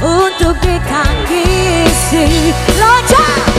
untuk ditangisi Lojak